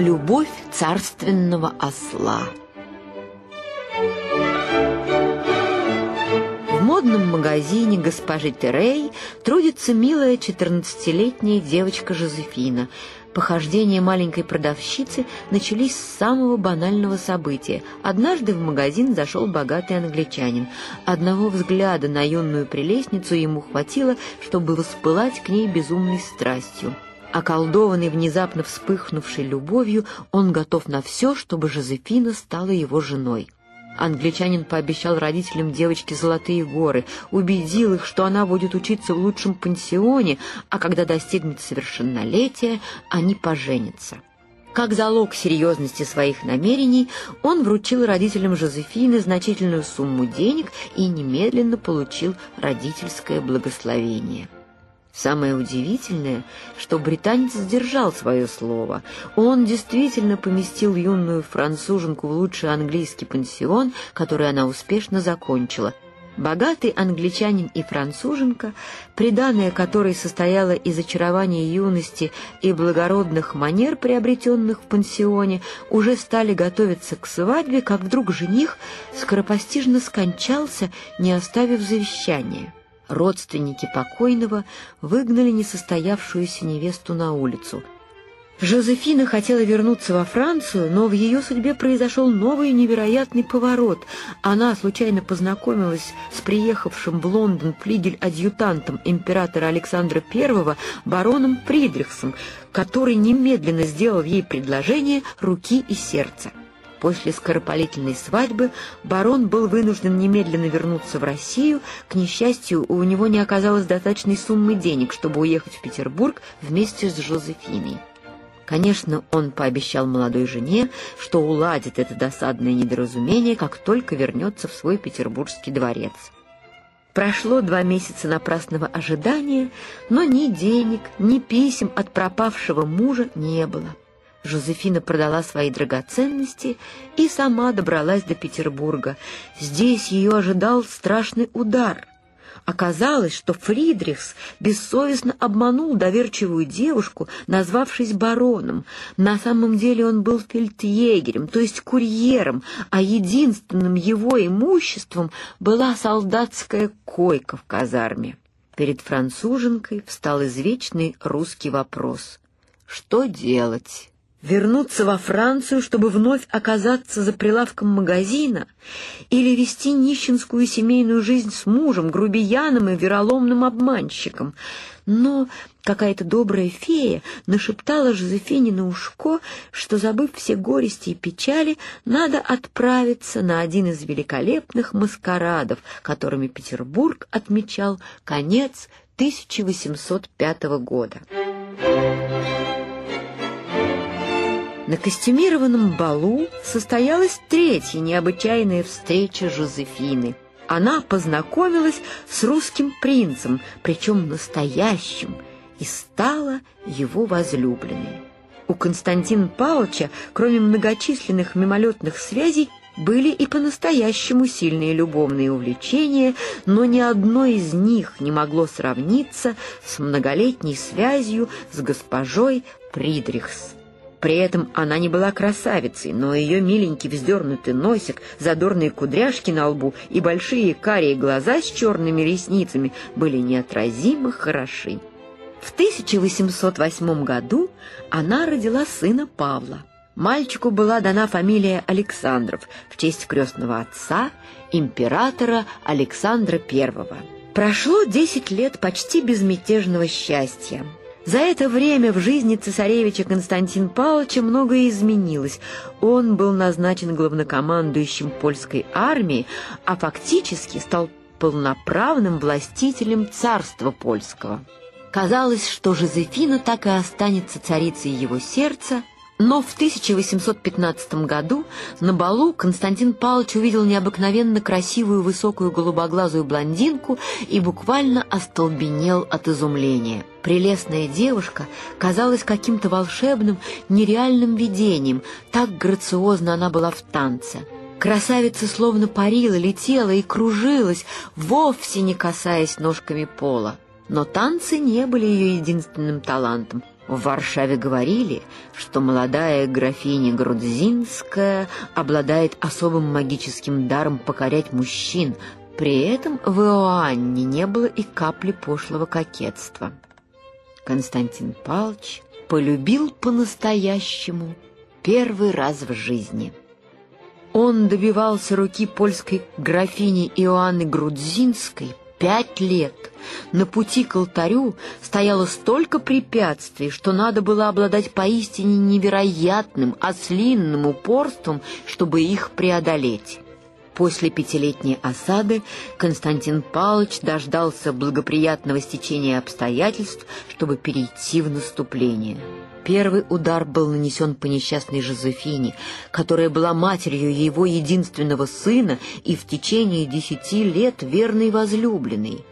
Любовь царственного осла. В модном магазине госпожи Терей трудится милая 14-летняя девочка Жозефина. Похождения маленькой продавщицы начались с самого банального события. Однажды в магазин зашел богатый англичанин. Одного взгляда на юную прелестницу ему хватило, чтобы воспылать к ней безумной страстью. Околдованный внезапно вспыхнувшей любовью, он готов на все, чтобы Жозефина стала его женой. Англичанин пообещал родителям девочки золотые горы, убедил их, что она будет учиться в лучшем пансионе, а когда достигнет совершеннолетия, они поженятся. Как залог серьезности своих намерений, он вручил родителям Жозефины значительную сумму денег и немедленно получил родительское благословение. Самое удивительное, что британец сдержал свое слово. Он действительно поместил юную француженку в лучший английский пансион, который она успешно закончила. Богатый англичанин и француженка, приданное которой состояло из очарования юности и благородных манер, приобретенных в пансионе, уже стали готовиться к свадьбе, как вдруг жених скоропостижно скончался, не оставив завещания родственники покойного выгнали несостоявшуюся невесту на улицу. Жозефина хотела вернуться во Францию, но в ее судьбе произошел новый невероятный поворот. Она случайно познакомилась с приехавшим в Лондон флигель-адъютантом императора Александра I бароном Фридрихсом, который немедленно сделал ей предложение руки и сердца. После скоропалительной свадьбы барон был вынужден немедленно вернуться в Россию. К несчастью, у него не оказалось достаточной суммы денег, чтобы уехать в Петербург вместе с Жозефиной. Конечно, он пообещал молодой жене, что уладит это досадное недоразумение, как только вернется в свой петербургский дворец. Прошло два месяца напрасного ожидания, но ни денег, ни писем от пропавшего мужа не было. Жозефина продала свои драгоценности и сама добралась до Петербурга. Здесь ее ожидал страшный удар. Оказалось, что Фридрихс бессовестно обманул доверчивую девушку, назвавшись бароном. На самом деле он был фельдъегерем, то есть курьером, а единственным его имуществом была солдатская койка в казарме. Перед француженкой встал извечный русский вопрос. Что делать? Вернуться во Францию, чтобы вновь оказаться за прилавком магазина, или вести нищенскую семейную жизнь с мужем, грубияном и вероломным обманщиком. Но какая-то добрая фея нашептала Жозефине на ушко, что, забыв все горести и печали, надо отправиться на один из великолепных маскарадов, которыми Петербург отмечал конец 1805 года. На костюмированном балу состоялась третья необычайная встреча Жозефины. Она познакомилась с русским принцем, причем настоящим, и стала его возлюбленной. У Константина Павловича, кроме многочисленных мимолетных связей, были и по-настоящему сильные любовные увлечения, но ни одно из них не могло сравниться с многолетней связью с госпожой Фридрихс. При этом она не была красавицей, но ее миленький вздернутый носик, задорные кудряшки на лбу и большие карие глаза с черными ресницами были неотразимо хороши. В 1808 году она родила сына Павла. Мальчику была дана фамилия Александров в честь крестного отца, императора Александра I. Прошло 10 лет почти безмятежного счастья. За это время в жизни цесаревича Константин Павловича многое изменилось. Он был назначен главнокомандующим польской армии, а фактически стал полноправным властителем царства польского. Казалось, что Жозефина так и останется царицей его сердца, но в 1815 году на балу Константин Павлович увидел необыкновенно красивую высокую голубоглазую блондинку и буквально остолбенел от изумления. Прелестная девушка казалась каким-то волшебным, нереальным видением, так грациозно она была в танце. Красавица словно парила, летела и кружилась, вовсе не касаясь ножками пола. Но танцы не были ее единственным талантом. В Варшаве говорили, что молодая графиня Грудзинская обладает особым магическим даром покорять мужчин, при этом в Иоанне не было и капли пошлого кокетства. Константин Павлович полюбил по-настоящему первый раз в жизни. Он добивался руки польской графини Иоанны Грудзинской пять лет. На пути к алтарю стояло столько препятствий, что надо было обладать поистине невероятным ослинным упорством, чтобы их преодолеть. После пятилетней осады Константин Павлович дождался благоприятного стечения обстоятельств, чтобы перейти в наступление. Первый удар был нанесен по несчастной Жозефине, которая была матерью его единственного сына и в течение десяти лет верной возлюбленной.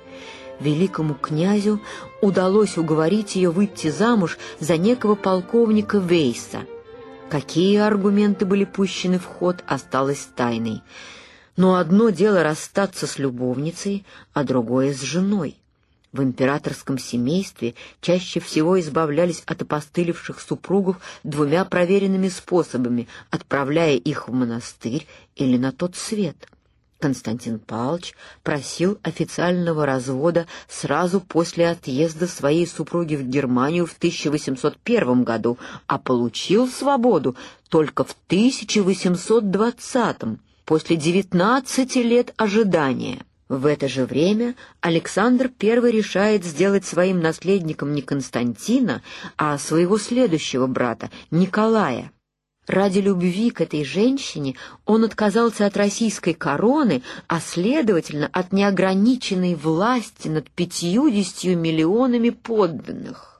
Великому князю удалось уговорить ее выйти замуж за некого полковника Вейса. Какие аргументы были пущены в ход, осталось тайной. Но одно дело расстаться с любовницей, а другое с женой. В императорском семействе чаще всего избавлялись от опостылевших супругов двумя проверенными способами, отправляя их в монастырь или на тот свет. Константин Павлович просил официального развода сразу после отъезда своей супруги в Германию в 1801 году, а получил свободу только в 1820 после 19 лет ожидания. В это же время Александр I решает сделать своим наследником не Константина, а своего следующего брата Николая. Ради любви к этой женщине он отказался от российской короны, а, следовательно, от неограниченной власти над пятьюдесятью миллионами подданных.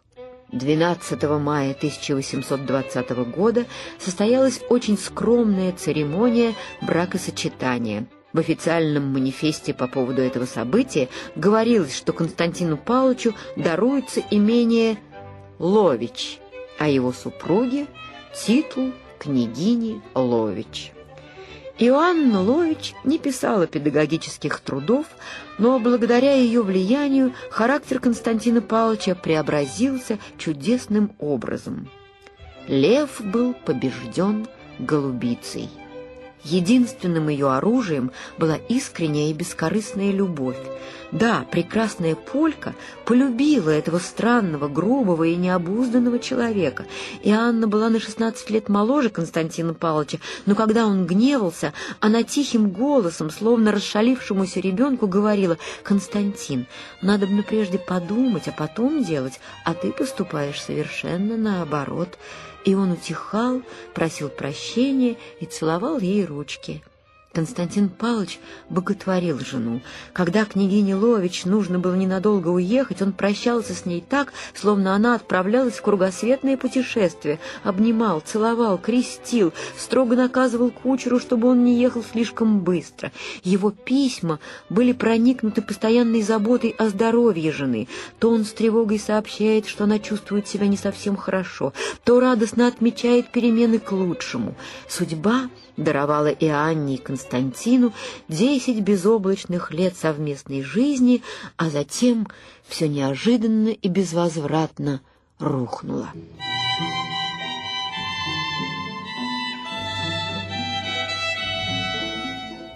12 мая 1820 года состоялась очень скромная церемония бракосочетания. В официальном манифесте по поводу этого события говорилось, что Константину Павловичу даруется имение Лович, а его супруге — титул княгини Лович. Иоанна Лович не писала педагогических трудов, но благодаря ее влиянию характер Константина Павловича преобразился чудесным образом. Лев был побежден голубицей. Единственным ее оружием была искренняя и бескорыстная любовь. Да, прекрасная Полька полюбила этого странного, грубого и необузданного человека. И Анна была на шестнадцать лет моложе Константина Павловича, но когда он гневался, она тихим голосом, словно расшалившемуся ребенку, говорила «Константин, надо бы прежде подумать, а потом делать, а ты поступаешь совершенно наоборот» и он утихал, просил прощения и целовал ей ручки. Константин Павлович боготворил жену. Когда княгине Лович нужно было ненадолго уехать, он прощался с ней так, словно она отправлялась в кругосветное путешествие, обнимал, целовал, крестил, строго наказывал кучеру, чтобы он не ехал слишком быстро. Его письма были проникнуты постоянной заботой о здоровье жены. То он с тревогой сообщает, что она чувствует себя не совсем хорошо, то радостно отмечает перемены к лучшему. Судьба даровала и Анне, и Константину десять безоблачных лет совместной жизни, а затем все неожиданно и безвозвратно рухнуло.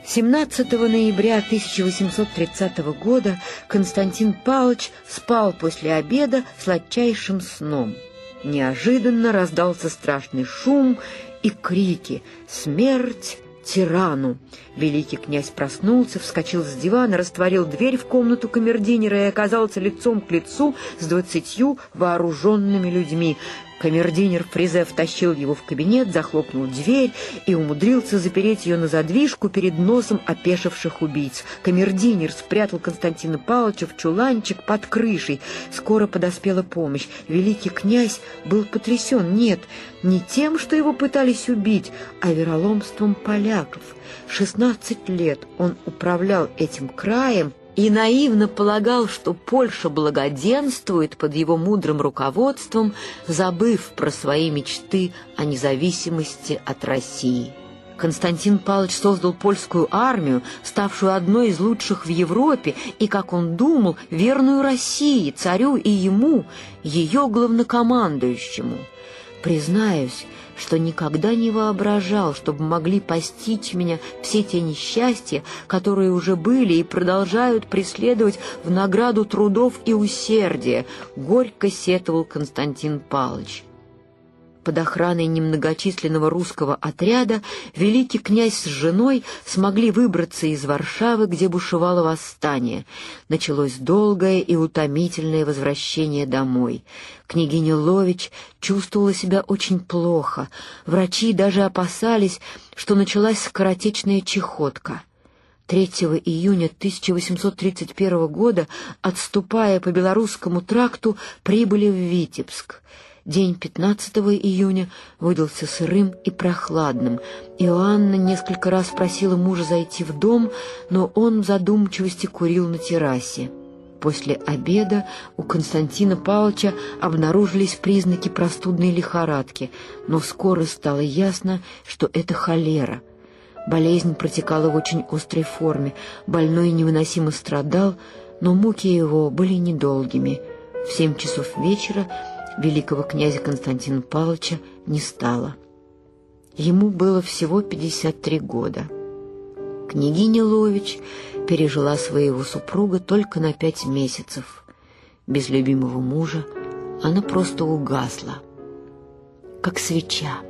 Семнадцатого ноября 1830 года Константин Павлович спал после обеда сладчайшим сном. Неожиданно раздался страшный шум, и крики «Смерть тирану!». Великий князь проснулся, вскочил с дивана, растворил дверь в комнату камердинера и оказался лицом к лицу с двадцатью вооруженными людьми. Камердинер Фризе втащил его в кабинет, захлопнул дверь и умудрился запереть ее на задвижку перед носом опешивших убийц. Камердинер спрятал Константина Павловича в чуланчик под крышей. Скоро подоспела помощь. Великий князь был потрясен. Нет, не тем, что его пытались убить, а вероломством поляков. Шестнадцать лет он управлял этим краем, и наивно полагал, что Польша благоденствует под его мудрым руководством, забыв про свои мечты о независимости от России. Константин Павлович создал польскую армию, ставшую одной из лучших в Европе и, как он думал, верную России, царю и ему, ее главнокомандующему. Признаюсь, что никогда не воображал, чтобы могли постичь меня все те несчастья, которые уже были и продолжают преследовать в награду трудов и усердия, горько сетовал Константин Павлович. Под охраной немногочисленного русского отряда великий князь с женой смогли выбраться из Варшавы, где бушевало восстание. Началось долгое и утомительное возвращение домой. Княгиня Лович чувствовала себя очень плохо. Врачи даже опасались, что началась скоротечная чехотка. 3 июня 1831 года, отступая по Белорусскому тракту, прибыли в Витебск. День 15 июня выдался сырым и прохладным. Иоанна несколько раз просила мужа зайти в дом, но он в задумчивости курил на террасе. После обеда у Константина Павловича обнаружились признаки простудной лихорадки, но скоро стало ясно, что это холера. Болезнь протекала в очень острой форме, больной невыносимо страдал, но муки его были недолгими. В семь часов вечера великого князя Константина Павловича не стало. Ему было всего 53 года. Княгиня Лович пережила своего супруга только на пять месяцев. Без любимого мужа она просто угасла, как свеча.